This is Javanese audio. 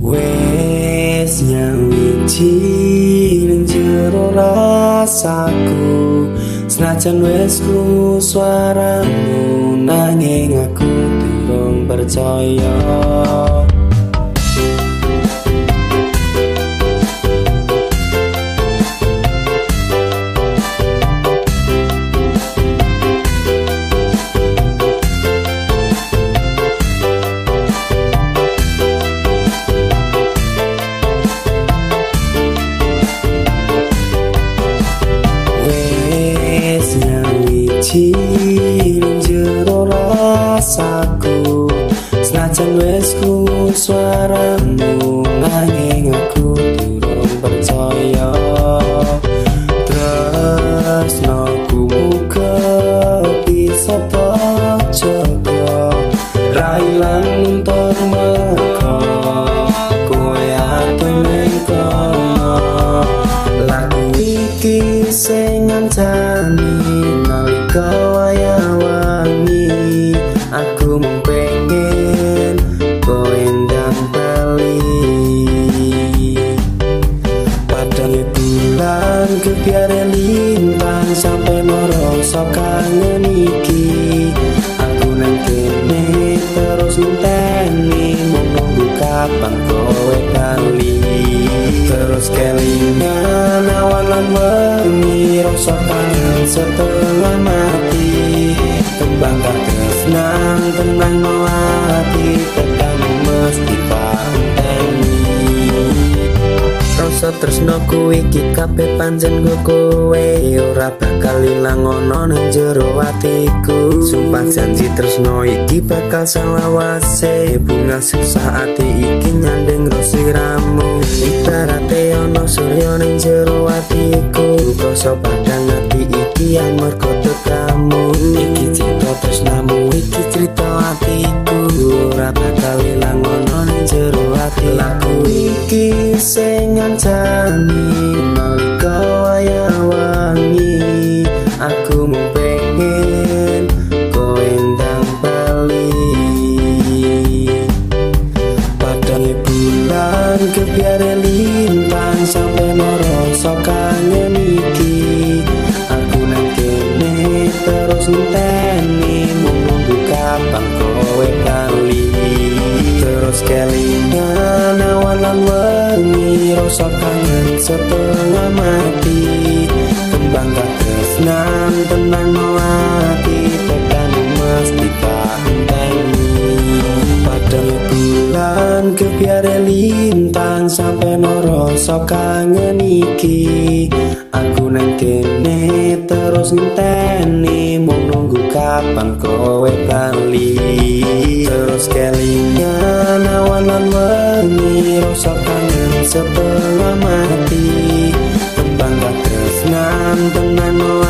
Wes nyawiji ning jero rasaku. Senajan wes ku suaramu nanging aku durung percaya jero rasaku senajan wes ku suaramu nanging aku aku pengen koendang bali padang bulan kebiare lintang sampai merosok kangen iki. Aku kene terus mung nunggu kapan kowe bali. Terus kelingan awan lan wengi rosok kangen setengah mati. Tembang nang tenang no hati tekan mesti panteni rasa tresno kuwi iki kabeh panjen go kowe. Ora bakal ilang ono nang jero atiku. Sumpah janji tresno iki bakal salawase bunga susah ati iki nyandeng rosiramu ibarate ono surya nang jero atiku. Koso padang ati iki yang mergo kamu iki ngancani nalika waya wangi aku mau pengen kowe ndang bali padang bulan kebiare lintang sampai merosok kangen iki. Aku kene terus ngenteni kapan kowe kali terus kelingan awan lan wengi sokan setelah mati. Kembang gadis nan tenang melati tekan emas di padang bulan kebiare lintang sampai noro sokan niki aku nang kene terus ngenteni mau nunggu kapan kowe bali. Terus kelingan awan dan mengirau sebelum mati. Tembang tak tersenam dengan mewah